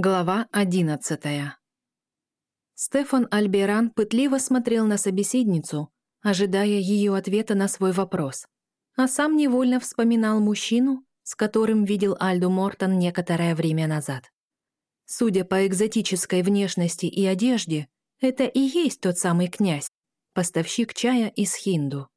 Глава одиннадцатая. Стефан Альберан пытливо смотрел на собеседницу, ожидая ее ответа на свой вопрос, а сам невольно вспоминал мужчину, с которым видел Альду Мортон некоторое время назад. Судя по экзотической внешности и одежде, это и есть тот самый князь, поставщик чая из Хинду.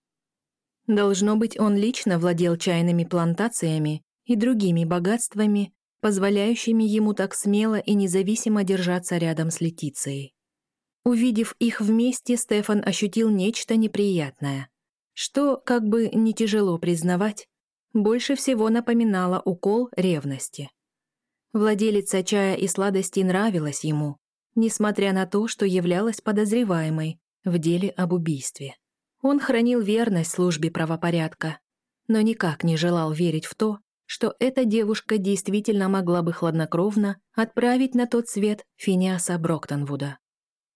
Должно быть, он лично владел чайными плантациями и другими богатствами, позволяющими ему так смело и независимо держаться рядом с Летицией. Увидев их вместе, Стефан ощутил нечто неприятное, что, как бы не тяжело признавать, больше всего напоминало укол ревности. Владелица чая и сладостей нравилась ему, несмотря на то, что являлась подозреваемой в деле об убийстве. Он хранил верность службе правопорядка, но никак не желал верить в то, что эта девушка действительно могла бы хладнокровно отправить на тот свет Финиаса Броктонвуда.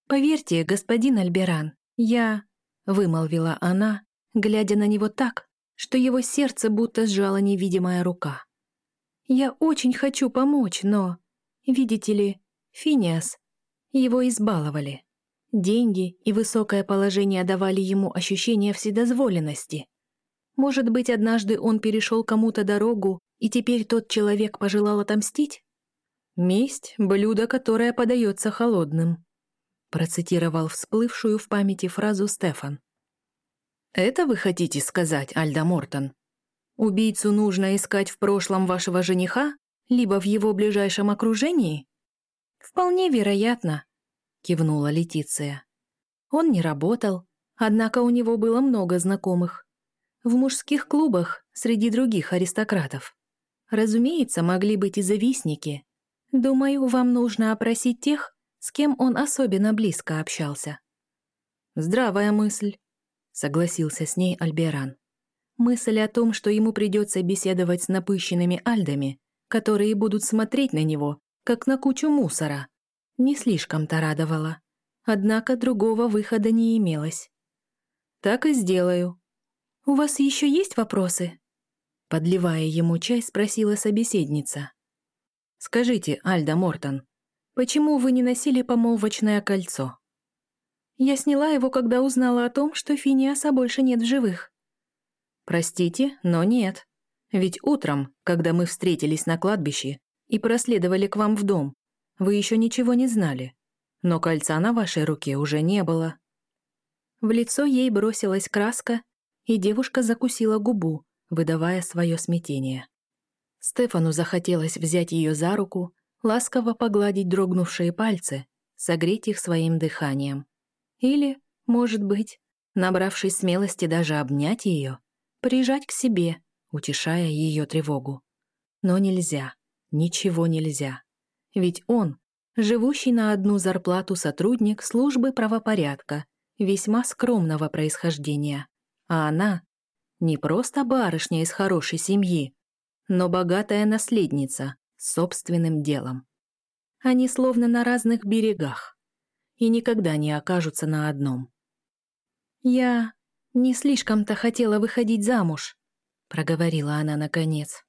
«Поверьте, господин Альберан, я...» — вымолвила она, глядя на него так, что его сердце будто сжала невидимая рука. «Я очень хочу помочь, но... Видите ли, Финиас... Его избаловали. Деньги и высокое положение давали ему ощущение вседозволенности. Может быть, однажды он перешел кому-то дорогу, и теперь тот человек пожелал отомстить? «Месть — блюдо, которое подается холодным», процитировал всплывшую в памяти фразу Стефан. «Это вы хотите сказать, Альда Мортон? Убийцу нужно искать в прошлом вашего жениха, либо в его ближайшем окружении?» «Вполне вероятно», — кивнула Летиция. Он не работал, однако у него было много знакомых в мужских клубах среди других аристократов. Разумеется, могли быть и завистники. Думаю, вам нужно опросить тех, с кем он особенно близко общался. «Здравая мысль», — согласился с ней Альберан. Мысль о том, что ему придется беседовать с напыщенными альдами, которые будут смотреть на него, как на кучу мусора, не слишком-то радовала. Однако другого выхода не имелось. «Так и сделаю», «У вас еще есть вопросы?» Подливая ему чай, спросила собеседница. «Скажите, Альда Мортон, почему вы не носили помолвочное кольцо?» «Я сняла его, когда узнала о том, что Финиаса больше нет в живых». «Простите, но нет. Ведь утром, когда мы встретились на кладбище и проследовали к вам в дом, вы еще ничего не знали. Но кольца на вашей руке уже не было». В лицо ей бросилась краска, и девушка закусила губу, выдавая свое смятение. Стефану захотелось взять ее за руку, ласково погладить дрогнувшие пальцы, согреть их своим дыханием. Или, может быть, набравшись смелости даже обнять ее, прижать к себе, утешая ее тревогу. Но нельзя, ничего нельзя. Ведь он, живущий на одну зарплату сотрудник службы правопорядка, весьма скромного происхождения, а она не просто барышня из хорошей семьи, но богатая наследница с собственным делом. Они словно на разных берегах и никогда не окажутся на одном. «Я не слишком-то хотела выходить замуж», — проговорила она наконец.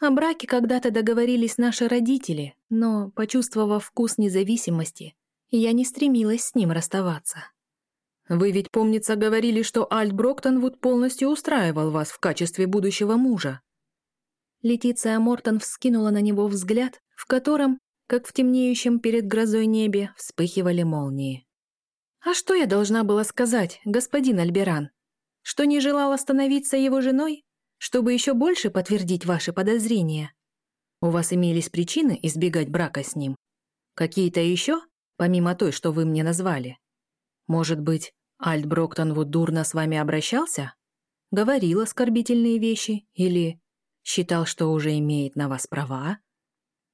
«О браке когда-то договорились наши родители, но, почувствовав вкус независимости, я не стремилась с ним расставаться». Вы ведь, помнится, говорили, что Альт Броктонвуд полностью устраивал вас в качестве будущего мужа. Летиция Мортон вскинула на него взгляд, в котором, как в темнеющем перед грозой небе, вспыхивали молнии. «А что я должна была сказать, господин Альберан? Что не желала становиться его женой, чтобы еще больше подтвердить ваши подозрения? У вас имелись причины избегать брака с ним? Какие-то еще, помимо той, что вы мне назвали?» Может быть, Альт Броктонвуд дурно с вами обращался? Говорил оскорбительные вещи? Или считал, что уже имеет на вас права?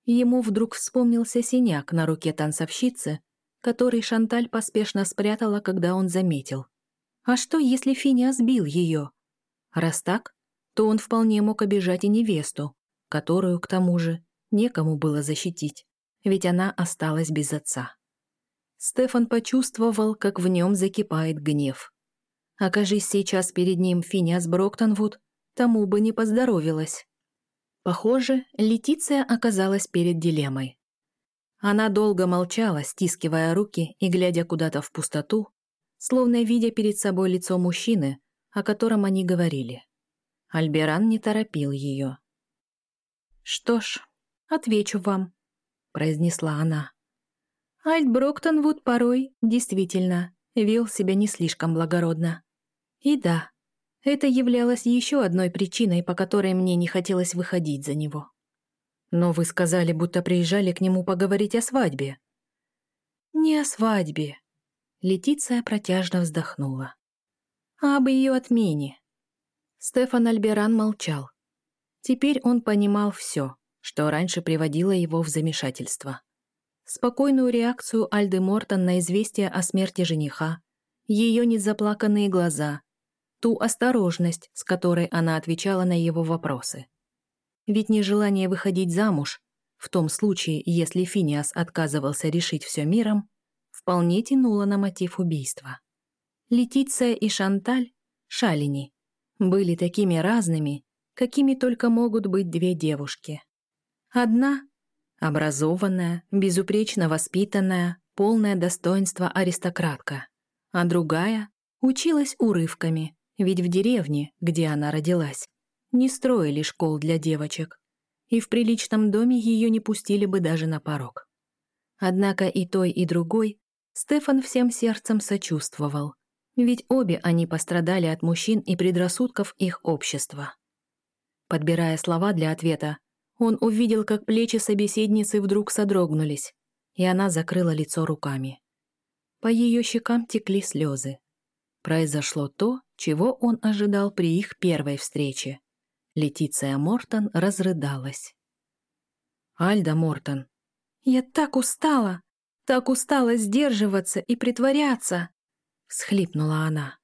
Ему вдруг вспомнился синяк на руке танцовщицы, который Шанталь поспешно спрятала, когда он заметил. А что, если Финиас сбил ее? Раз так, то он вполне мог обижать и невесту, которую, к тому же, некому было защитить, ведь она осталась без отца. Стефан почувствовал, как в нем закипает гнев. Окажись сейчас перед ним Финиас Броктонвуд, тому бы не поздоровилось. Похоже, Летиция оказалась перед дилеммой. Она долго молчала, стискивая руки и глядя куда-то в пустоту, словно видя перед собой лицо мужчины, о котором они говорили. Альберан не торопил ее. «Что ж, отвечу вам», — произнесла она. Альт Броктонвуд порой, действительно, вел себя не слишком благородно. И да, это являлось еще одной причиной, по которой мне не хотелось выходить за него. Но вы сказали, будто приезжали к нему поговорить о свадьбе. Не о свадьбе. Летиция протяжно вздохнула. А об ее отмене. Стефан Альберан молчал. Теперь он понимал все, что раньше приводило его в замешательство спокойную реакцию Альды Мортон на известие о смерти жениха, ее незаплаканные глаза, ту осторожность, с которой она отвечала на его вопросы. Ведь нежелание выходить замуж, в том случае, если Финиас отказывался решить все миром, вполне тянуло на мотив убийства. Летиция и Шанталь, Шалини, были такими разными, какими только могут быть две девушки. Одна Образованная, безупречно воспитанная, полное достоинство аристократка. А другая училась урывками, ведь в деревне, где она родилась, не строили школ для девочек, и в приличном доме ее не пустили бы даже на порог. Однако и той, и другой Стефан всем сердцем сочувствовал, ведь обе они пострадали от мужчин и предрассудков их общества. Подбирая слова для ответа, он увидел, как плечи собеседницы вдруг содрогнулись, и она закрыла лицо руками. По ее щекам текли слезы. Произошло то, чего он ожидал при их первой встрече. Летиция Мортон разрыдалась. «Альда Мортон, я так устала, так устала сдерживаться и притворяться!» — всхлипнула она.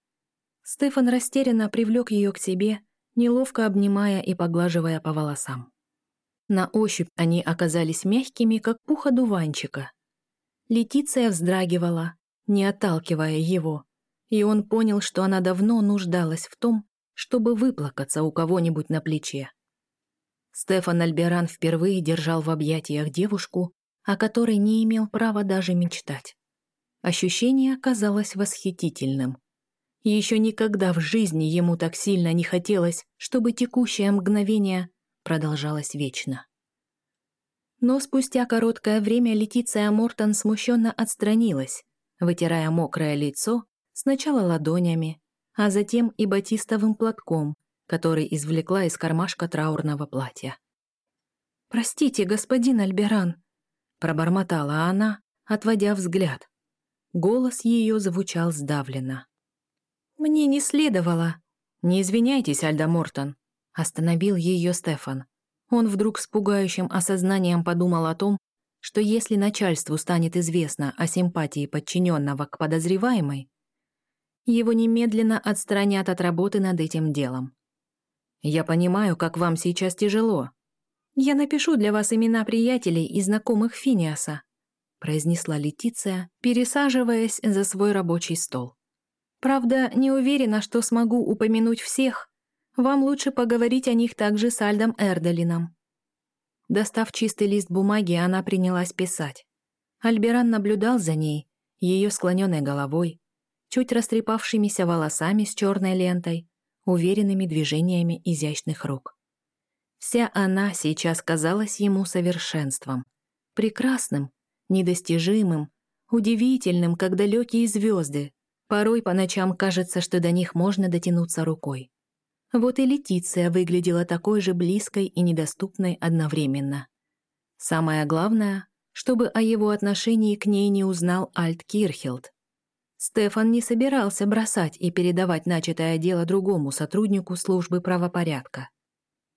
Стефан растерянно привлек ее к себе, неловко обнимая и поглаживая по волосам. На ощупь они оказались мягкими, как пух одуванчика. Летиция вздрагивала, не отталкивая его, и он понял, что она давно нуждалась в том, чтобы выплакаться у кого-нибудь на плече. Стефан Альберан впервые держал в объятиях девушку, о которой не имел права даже мечтать. Ощущение оказалось восхитительным. Еще никогда в жизни ему так сильно не хотелось, чтобы текущее мгновение продолжалось вечно. Но спустя короткое время Летиция Мортон смущенно отстранилась, вытирая мокрое лицо сначала ладонями, а затем и батистовым платком, который извлекла из кармашка траурного платья. «Простите, господин Альберан», — пробормотала она, отводя взгляд. Голос ее звучал сдавленно. «Мне не следовало». «Не извиняйтесь, Альда Мортон», Остановил ее Стефан. Он вдруг с пугающим осознанием подумал о том, что если начальству станет известно о симпатии подчиненного к подозреваемой, его немедленно отстранят от работы над этим делом. «Я понимаю, как вам сейчас тяжело. Я напишу для вас имена приятелей и знакомых Финиаса», произнесла Летиция, пересаживаясь за свой рабочий стол. «Правда, не уверена, что смогу упомянуть всех, вам лучше поговорить о них также с Альдом Эрделином». Достав чистый лист бумаги, она принялась писать. Альберан наблюдал за ней, ее склоненной головой, чуть растрепавшимися волосами с черной лентой, уверенными движениями изящных рук. Вся она сейчас казалась ему совершенством, прекрасным, недостижимым, удивительным, как далекие звезды. Порой по ночам кажется, что до них можно дотянуться рукой. Вот и Летиция выглядела такой же близкой и недоступной одновременно. Самое главное, чтобы о его отношении к ней не узнал Альт Кирхилд. Стефан не собирался бросать и передавать начатое дело другому сотруднику службы правопорядка.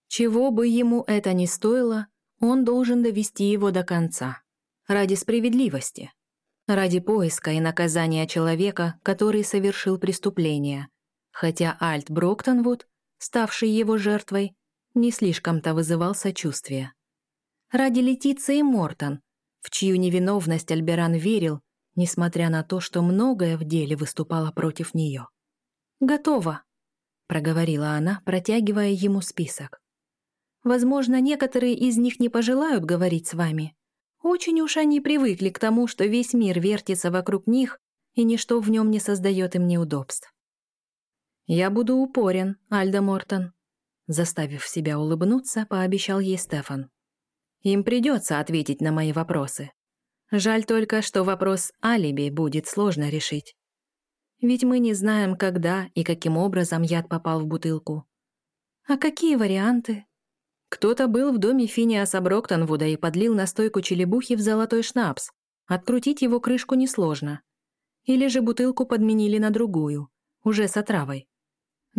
Чего бы ему это ни стоило, он должен довести его до конца. Ради справедливости. Ради поиска и наказания человека, который совершил преступление. Хотя Альт Броктонвуд ставший его жертвой, не слишком-то вызывал сочувствия. Ради Летиции Мортон, в чью невиновность Альберан верил, несмотря на то, что многое в деле выступало против нее. «Готово», — проговорила она, протягивая ему список. «Возможно, некоторые из них не пожелают говорить с вами. Очень уж они привыкли к тому, что весь мир вертится вокруг них, и ничто в нем не создает им неудобств. «Я буду упорен, Альда Мортон», — заставив себя улыбнуться, пообещал ей Стефан. «Им придется ответить на мои вопросы. Жаль только, что вопрос алиби будет сложно решить. Ведь мы не знаем, когда и каким образом яд попал в бутылку. А какие варианты? Кто-то был в доме Финиаса Броктонвуда и подлил настойку челебухи в золотой шнапс. Открутить его крышку несложно. Или же бутылку подменили на другую, уже с отравой.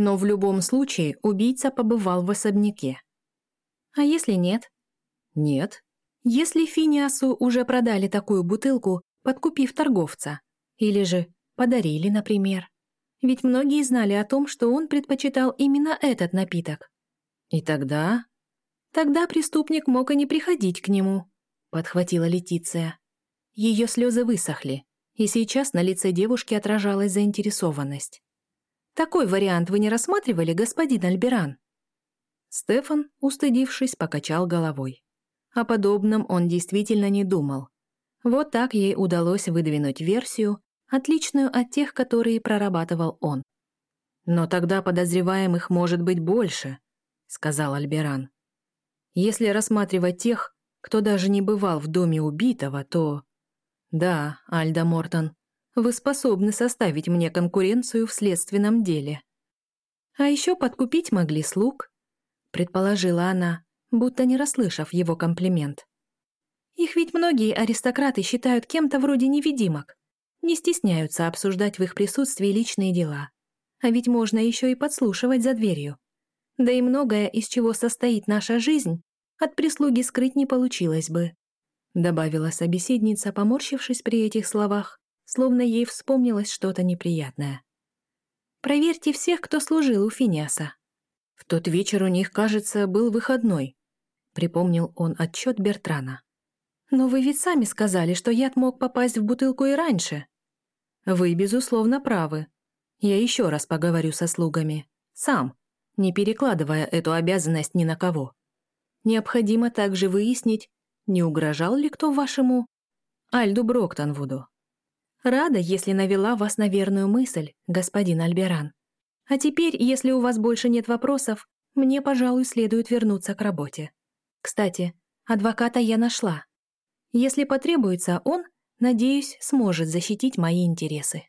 Но в любом случае убийца побывал в особняке. А если нет? Нет. Если Финиасу уже продали такую бутылку, подкупив торговца, или же подарили, например. Ведь многие знали о том, что он предпочитал именно этот напиток. И тогда... Тогда преступник мог и не приходить к нему, подхватила Летиция. Ее слезы высохли, и сейчас на лице девушки отражалась заинтересованность. Такой вариант вы не рассматривали, господин Альберан? Стефан, устыдившись, покачал головой. О подобном он действительно не думал. Вот так ей удалось выдвинуть версию, отличную от тех, которые прорабатывал он. «Но тогда подозреваемых может быть больше», — сказал Альберан. «Если рассматривать тех, кто даже не бывал в доме убитого, то...» «Да, Альда Мортон, вы способны составить мне конкуренцию в следственном деле». «А еще подкупить могли слуг», — предположила она, будто не расслышав его комплимент. «Их ведь многие аристократы считают кем-то вроде невидимок, не стесняются обсуждать в их присутствии личные дела. А ведь можно еще и подслушивать за дверью. Да и многое, из чего состоит наша жизнь, от прислуги скрыть не получилось бы», добавила собеседница, поморщившись при этих словах, словно ей вспомнилось что-то неприятное. «Проверьте всех, кто служил у Финиаса». В тот вечер у них, кажется, был выходной, припомнил он отчет Бертрана. «Но вы ведь сами сказали, что яд мог попасть в бутылку и раньше». «Вы, безусловно, правы. Я еще раз поговорю со слугами. Сам, не перекладывая эту обязанность ни на кого. Необходимо также выяснить, не угрожал ли кто вашему Альду Броктонвуду. Рада, если навела вас на верную мысль, господин Альберан. А теперь, если у вас больше нет вопросов, мне, пожалуй, следует вернуться к работе. Кстати, адвоката я нашла. Если потребуется он, надеюсь, сможет защитить мои интересы.